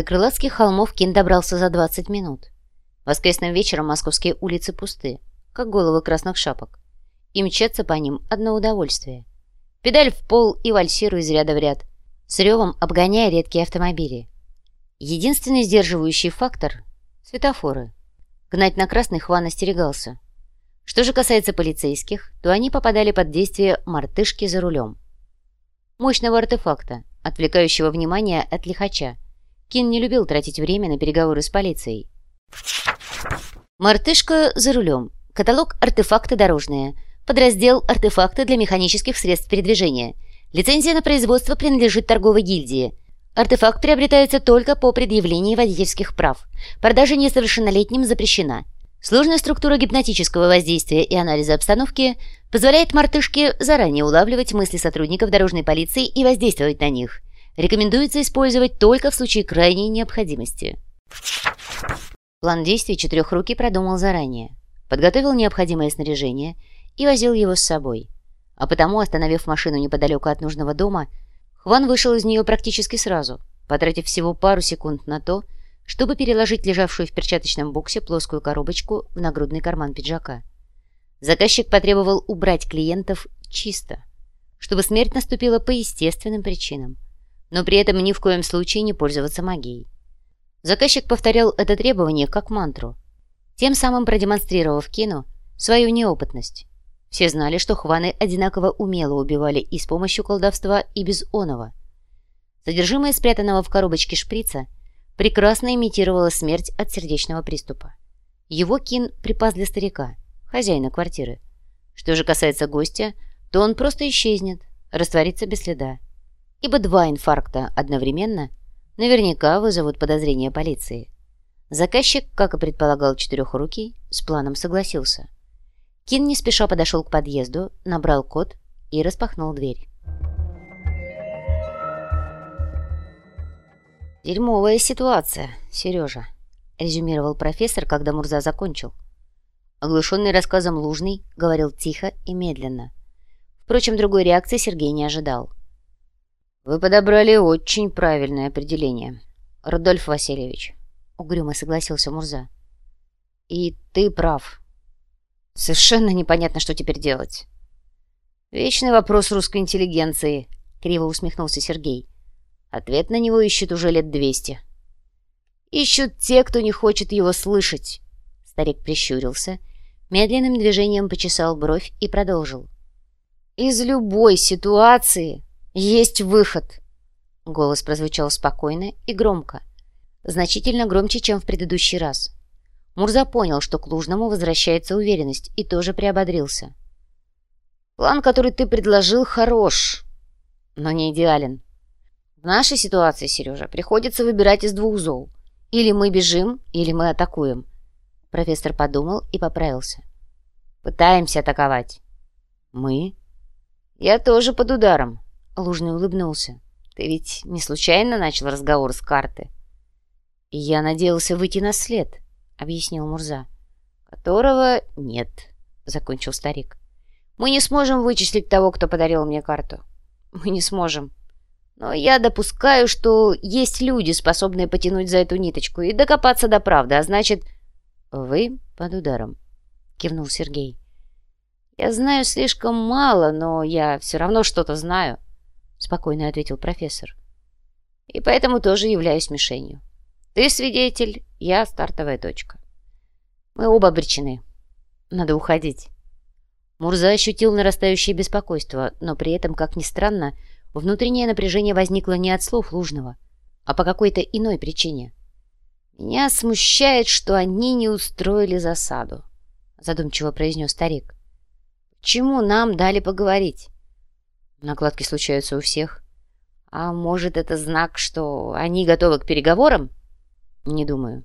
До Крылатских холмов Кин добрался за 20 минут. Воскресным вечером московские улицы пусты, как головы красных шапок. И мчаться по ним одно удовольствие. Педаль в пол и вальсируй из ряда в ряд, с ревом обгоняя редкие автомобили. Единственный сдерживающий фактор — светофоры. Гнать на красный Хван остерегался. Что же касается полицейских, то они попадали под действие мартышки за рулем. Мощного артефакта, отвлекающего внимание от лихача. Кин не любил тратить время на переговоры с полицией. Мартышка за рулем. Каталог «Артефакты дорожные». Подраздел «Артефакты для механических средств передвижения». Лицензия на производство принадлежит торговой гильдии. Артефакт приобретается только по предъявлении водительских прав. Продажа несовершеннолетним запрещена. Сложная структура гипнотического воздействия и анализа обстановки позволяет мартышке заранее улавливать мысли сотрудников дорожной полиции и воздействовать на них. Рекомендуется использовать только в случае крайней необходимости. План действий четырехрукий продумал заранее, подготовил необходимое снаряжение и возил его с собой. А потому, остановив машину неподалеку от нужного дома, Хван вышел из нее практически сразу, потратив всего пару секунд на то, чтобы переложить лежавшую в перчаточном боксе плоскую коробочку в нагрудный карман пиджака. Заказчик потребовал убрать клиентов чисто, чтобы смерть наступила по естественным причинам, но при этом ни в коем случае не пользоваться магией. Заказчик повторял это требование как мантру, тем самым продемонстрировав Кину свою неопытность. Все знали, что хваны одинаково умело убивали и с помощью колдовства, и без оного. Содержимое спрятанного в коробочке шприца – прекрасно имитировала смерть от сердечного приступа. Его Кин припас для старика, хозяина квартиры. Что же касается гостя, то он просто исчезнет, растворится без следа. Ибо два инфаркта одновременно наверняка вызовут подозрения полиции. Заказчик, как и предполагал четырехрукий, с планом согласился. Кин не спеша подошел к подъезду, набрал код и распахнул дверь. «Дерьмовая ситуация, Сережа», — резюмировал профессор, когда Мурза закончил. Оглушенный рассказом Лужный говорил тихо и медленно. Впрочем, другой реакции Сергей не ожидал. «Вы подобрали очень правильное определение, Рудольф Васильевич», — угрюмо согласился Мурза. «И ты прав. Совершенно непонятно, что теперь делать». «Вечный вопрос русской интеллигенции», — криво усмехнулся Сергей. Ответ на него ищут уже лет двести. Ищут те, кто не хочет его слышать. Старик прищурился, медленным движением почесал бровь и продолжил. Из любой ситуации есть выход. Голос прозвучал спокойно и громко, значительно громче, чем в предыдущий раз. Мурза понял, что к Лужному возвращается уверенность, и тоже приободрился. «План, который ты предложил, хорош, но не идеален. В нашей ситуации, Сережа, приходится выбирать из двух зол. Или мы бежим, или мы атакуем. Профессор подумал и поправился. Пытаемся атаковать. Мы? Я тоже под ударом. Лужный улыбнулся. Ты ведь не случайно начал разговор с карты? Я надеялся выйти на след, объяснил Мурза. Которого нет, закончил старик. Мы не сможем вычислить того, кто подарил мне карту. Мы не сможем. Но я допускаю, что есть люди, способные потянуть за эту ниточку и докопаться до правды, а значит... — Вы под ударом, — кивнул Сергей. — Я знаю слишком мало, но я все равно что-то знаю, — спокойно ответил профессор. — И поэтому тоже являюсь мишенью. Ты свидетель, я стартовая точка. Мы оба обречены. Надо уходить. Мурза ощутил нарастающее беспокойство, но при этом, как ни странно, — Внутреннее напряжение возникло не от слов Лужного, а по какой-то иной причине. «Меня смущает, что они не устроили засаду», — задумчиво произнес старик. «Почему нам дали поговорить?» Накладки случаются у всех. «А может, это знак, что они готовы к переговорам?» «Не думаю».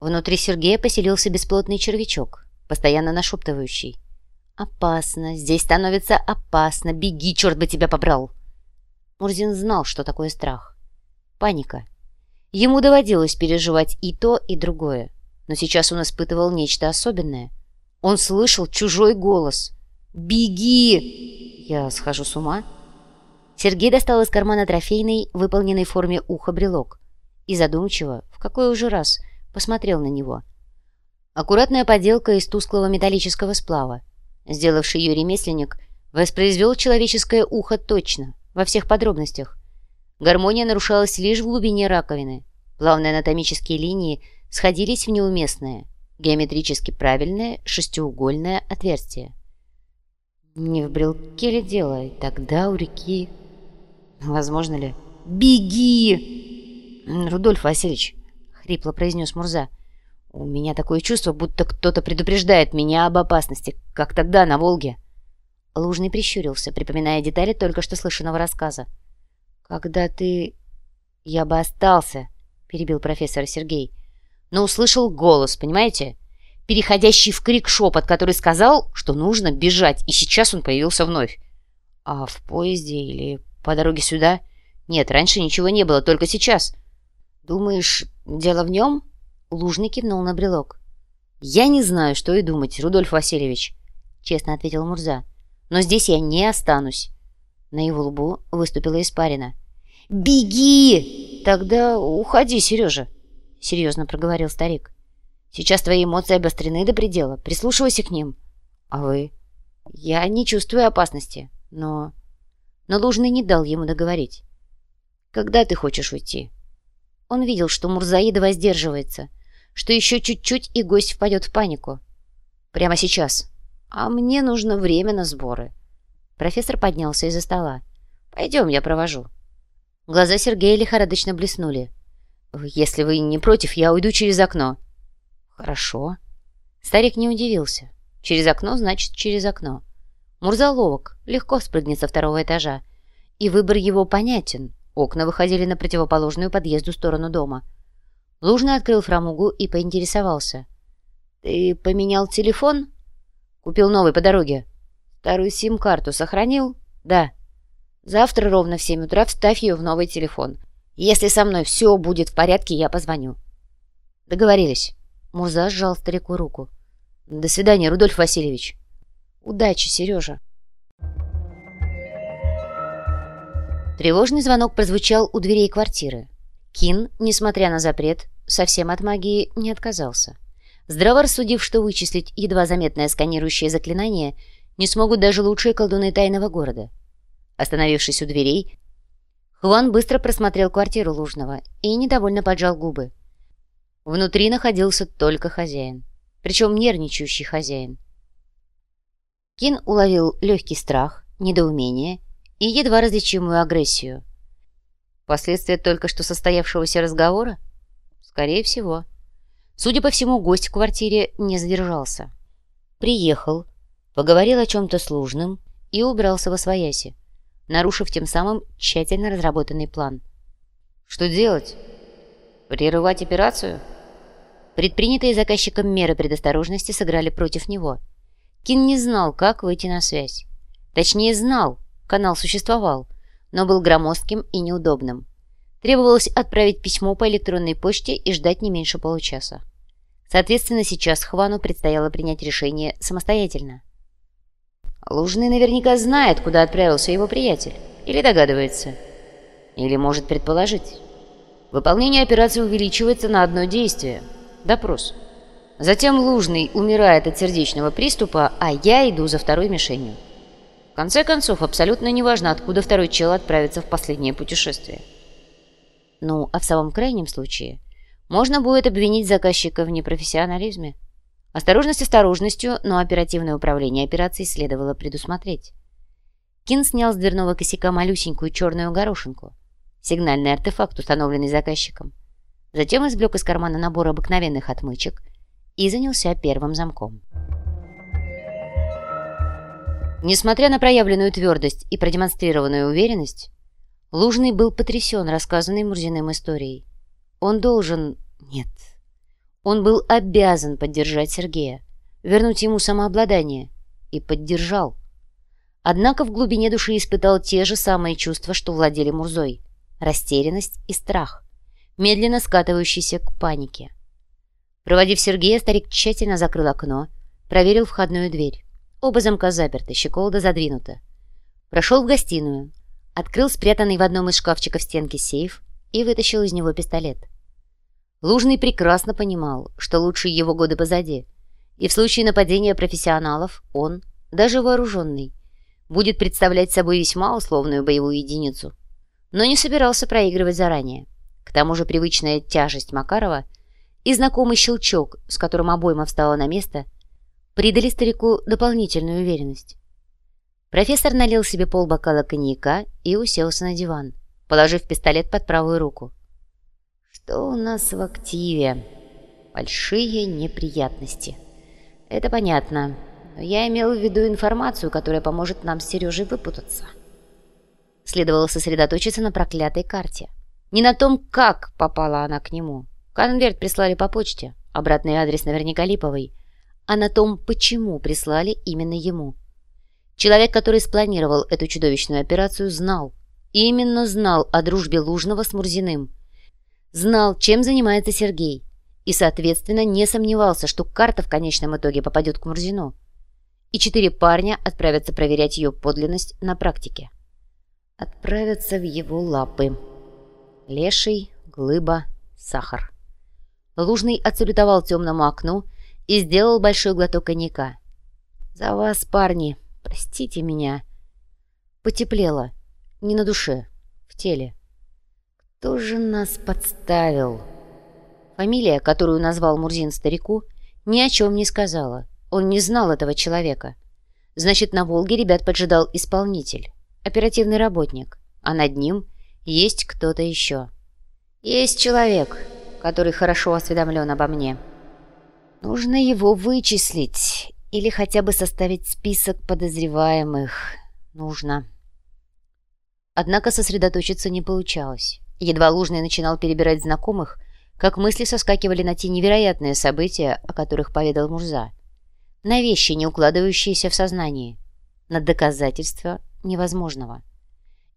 Внутри Сергея поселился бесплотный червячок, постоянно нашептывающий. «Опасно, здесь становится опасно, беги, черт бы тебя побрал!» Мурзин знал, что такое страх. Паника. Ему доводилось переживать и то, и другое, но сейчас он испытывал нечто особенное. Он слышал чужой голос. «Беги!» «Я схожу с ума?» Сергей достал из кармана трофейный, выполненный в форме уха брелок, и задумчиво, в какой уже раз, посмотрел на него. Аккуратная поделка из тусклого металлического сплава. Сделавший ее ремесленник воспроизвел человеческое ухо точно, во всех подробностях. Гармония нарушалась лишь в глубине раковины. Плавные анатомические линии сходились в неуместное, геометрически правильное шестиугольное отверстие. Не в брелке ли дело? Тогда у реки... Возможно ли? «Беги!» «Рудольф Васильевич», — хрипло произнес Мурза, — «у меня такое чувство, будто кто-то предупреждает меня об опасности, как тогда на Волге». Лужный прищурился, припоминая детали только что слышанного рассказа. «Когда ты...» «Я бы остался», — перебил профессор Сергей. «Но услышал голос, понимаете? Переходящий в крик шепот, который сказал, что нужно бежать, и сейчас он появился вновь. А в поезде или по дороге сюда? Нет, раньше ничего не было, только сейчас. Думаешь, дело в нем?» Лужный кивнул на брелок. «Я не знаю, что и думать, Рудольф Васильевич», — честно ответил Мурза. «Но здесь я не останусь. На его лбу выступила испарина. «Беги!» «Тогда уходи, Сережа», — серьезно проговорил старик. «Сейчас твои эмоции обострены до предела. Прислушивайся к ним». «А вы?» «Я не чувствую опасности, но...» Но Лужный не дал ему договорить. «Когда ты хочешь уйти?» Он видел, что Мурзаида воздерживается, что еще чуть-чуть и гость впадет в панику. «Прямо сейчас. А мне нужно время на сборы». Профессор поднялся из-за стола. «Пойдем, я провожу». Глаза Сергея лихорадочно блеснули. «Если вы не против, я уйду через окно». «Хорошо». Старик не удивился. «Через окно, значит, через окно». Мурза ловок, легко спрыгнет со второго этажа. И выбор его понятен. Окна выходили на противоположную подъезду сторону дома. Лужный открыл фрамугу и поинтересовался. «Ты поменял телефон?» «Купил новый по дороге». Старую сим-карту сохранил? Да. Завтра ровно в семь утра вставь ее в новый телефон. Если со мной все будет в порядке, я позвоню. Договорились. Мурза сжал старику руку. До свидания, Рудольф Васильевич. Удачи, Сережа. Тревожный звонок прозвучал у дверей квартиры. Кин, несмотря на запрет, совсем от магии не отказался. Здраво рассудив, что вычислить едва заметное сканирующее заклинание — не смогут даже лучшие колдуны тайного города. Остановившись у дверей, Хуан быстро просмотрел квартиру Лужного и недовольно поджал губы. Внутри находился только хозяин, причем нервничающий хозяин. Кин уловил легкий страх, недоумение и едва различимую агрессию. Последствия только что состоявшегося разговора? Скорее всего. Судя по всему, гость в квартире не задержался. Приехал, поговорил о чем-то сложном и убрался во свояси, нарушив тем самым тщательно разработанный план. Что делать? Прерывать операцию? Предпринятые заказчиком меры предосторожности сыграли против него. Кин не знал, как выйти на связь. Точнее, знал, канал существовал, но был громоздким и неудобным. Требовалось отправить письмо по электронной почте и ждать не меньше получаса. Соответственно, сейчас Хвану предстояло принять решение самостоятельно. Лужный наверняка знает, куда отправился его приятель. Или догадывается. Или может предположить. Выполнение операции увеличивается на одно действие – допрос. Затем Лужный умирает от сердечного приступа, а я иду за второй мишенью. В конце концов, абсолютно неважно, откуда второй чел отправится в последнее путешествие. Ну, а в самом крайнем случае, можно будет обвинить заказчика в непрофессионализме. Осторожность осторожностью, но оперативное управление операцией следовало предусмотреть. Кин снял с дверного косяка малюсенькую черную горошинку. Сигнальный артефакт, установленный заказчиком. Затем извлек из кармана набор обыкновенных отмычек и занялся первым замком. Несмотря на проявленную твердость и продемонстрированную уверенность, Лужный был потрясен рассказанной Мурзиным историей. Он должен... Нет, он был обязан поддержать Сергея, вернуть ему самообладание. И поддержал. Однако в глубине души испытал те же самые чувства, что владели Мурзой. Растерянность и страх, медленно скатывающийся к панике. Проводив Сергея, старик тщательно закрыл окно, проверил входную дверь. Оба замка заперты, щеколда задвинута. Прошел в гостиную, открыл спрятанный в одном из шкафчиков стенки сейф и вытащил из него пистолет. Лужный прекрасно понимал, что лучшие его годы позади, и в случае нападения профессионалов он, даже вооруженный, будет представлять собой весьма условную боевую единицу, но не собирался проигрывать заранее. Тому же привычная тяжесть Макарова и знакомый щелчок, с которым обойма встала на место, придали старику дополнительную уверенность. Профессор налил себе полбокала коньяка и уселся на диван, положив пистолет под правую руку. «Что у нас в активе? Большие неприятности. Это понятно. Но я имел в виду информацию, которая поможет нам с Сережей выпутаться». Следовало сосредоточиться на проклятой карте. Не на том, как попала она к нему. Конверт прислали по почте, обратный адрес наверняка липовый, а на том, почему прислали именно ему. Человек, который спланировал эту чудовищную операцию, знал, именно знал о дружбе Лужного с Мурзиным. Знал, чем занимается Сергей, и, соответственно, не сомневался, что карта в конечном итоге попадет к Мурзину. И четыре парня отправятся проверять ее подлинность на практике. Отправятся в его лапы. Леший, глыба, сахар. Лужный отсалютовал темному окну и сделал большой глоток коньяка. «За вас, парни!» Простите меня. Потеплело. Не на душе, в теле. Кто же нас подставил? Фамилия, которую назвал Мурзин старику, ни о чем не сказала. Он не знал этого человека. Значит, на Волге ребят поджидал исполнитель, оперативный работник, а над ним есть кто-то еще. Есть человек, который хорошо осведомлен обо мне. Нужно его вычислить или хотя бы составить список подозреваемых. Нужно. Однако сосредоточиться не получалось. Едва Лужный начинал перебирать знакомых, как мысли соскакивали на те невероятные события, о которых поведал Мурза. На вещи, не укладывающиеся в сознании. На доказательства невозможного.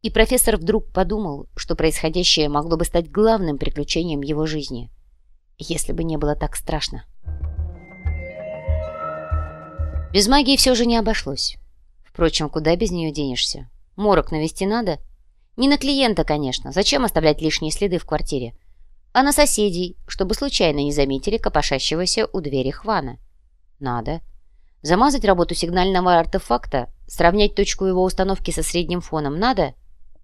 И профессор вдруг подумал, что происходящее могло бы стать главным приключением его жизни. Если бы не было так страшно. Без магии все же не обошлось. Впрочем, куда без нее денешься? Морок навести надо? Не на клиента, конечно. Зачем оставлять лишние следы в квартире? А на соседей, чтобы случайно не заметили копошащегося у двери Хвана. Надо. Замазать работу сигнального артефакта, сравнять точку его установки со средним фоном надо?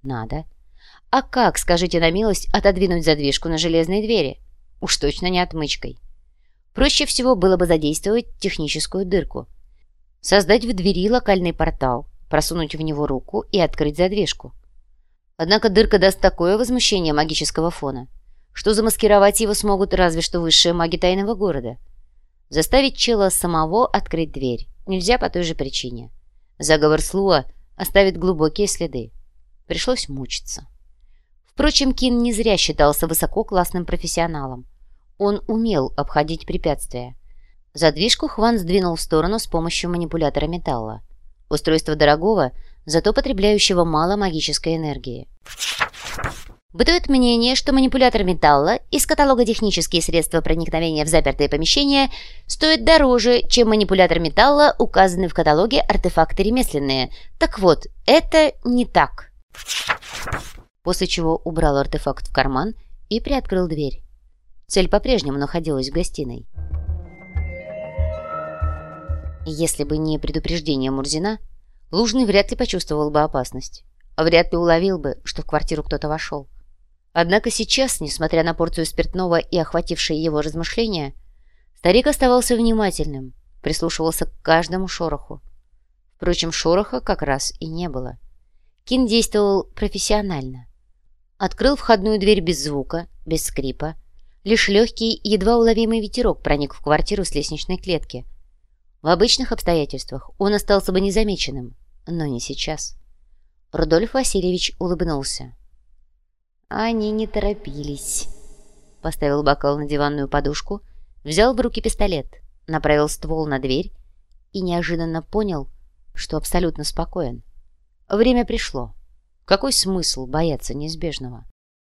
Надо. А как, скажите на милость, отодвинуть задвижку на железной двери? Уж точно не отмычкой. Проще всего было бы задействовать техническую дырку – создать в двери локальный портал, просунуть в него руку и открыть задвижку. Однако дырка даст такое возмущение магического фона, что замаскировать его смогут разве что высшие маги тайного города. Заставить чела самого открыть дверь нельзя по той же причине. Заговор Слуа оставит глубокие следы. Пришлось мучиться. Впрочем, Кин не зря считался высококлассным профессионалом. Он умел обходить препятствия. Задвижку Хван сдвинул в сторону с помощью манипулятора металла. Устройство дорогого, зато потребляющего мало магической энергии. Бытует мнение, что манипулятор металла из каталога «Технические средства проникновения в запертые помещения» стоит дороже, чем манипулятор металла, указанный в каталоге «Артефакты ремесленные». Так вот, это не так. После чего убрал артефакт в карман и приоткрыл дверь. Цель по-прежнему находилась в гостиной. Если бы не предупреждение Мурзина, Лужный вряд ли почувствовал бы опасность, вряд ли уловил бы, что в квартиру кто-то вошел. Однако сейчас, несмотря на порцию спиртного и охватившие его размышления, старик оставался внимательным, прислушивался к каждому шороху. Впрочем, шороха как раз и не было. Кин действовал профессионально. Открыл входную дверь без звука, без скрипа. Лишь легкий, едва уловимый ветерок проник в квартиру с лестничной клетки – в обычных обстоятельствах он остался бы незамеченным, но не сейчас. Рудольф Васильевич улыбнулся. Они не торопились. Поставил бокал на диванную подушку, взял в руки пистолет, направил ствол на дверь и неожиданно понял, что абсолютно спокоен. Время пришло. Какой смысл бояться неизбежного?